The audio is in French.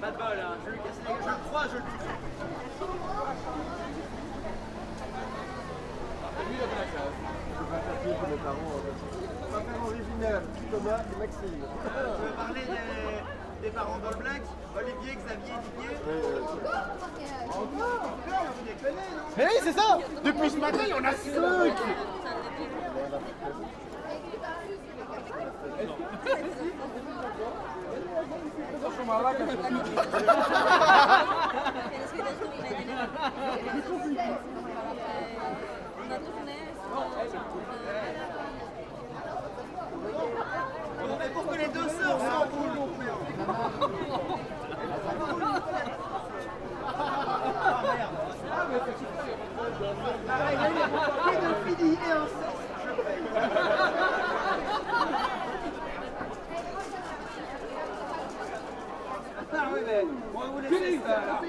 Pas de bol, hein. je lui casse les je le crois, je le tue. Lui, il a la classe. Je vais pas faire pire que mes parents. On va faire original, Thomas et Maxime. Tu veux parler des, des parents dans le black Olivier, Xavier, Didier Encore Encore Vous déconnez, non? Mais oui, c'est ça Depuis ce matin, il y en a 5 pour que les deux sœurs Ah, il a eu un pédophilie et inceste, je paye Ah oui, mais on va vous laisser ça, là.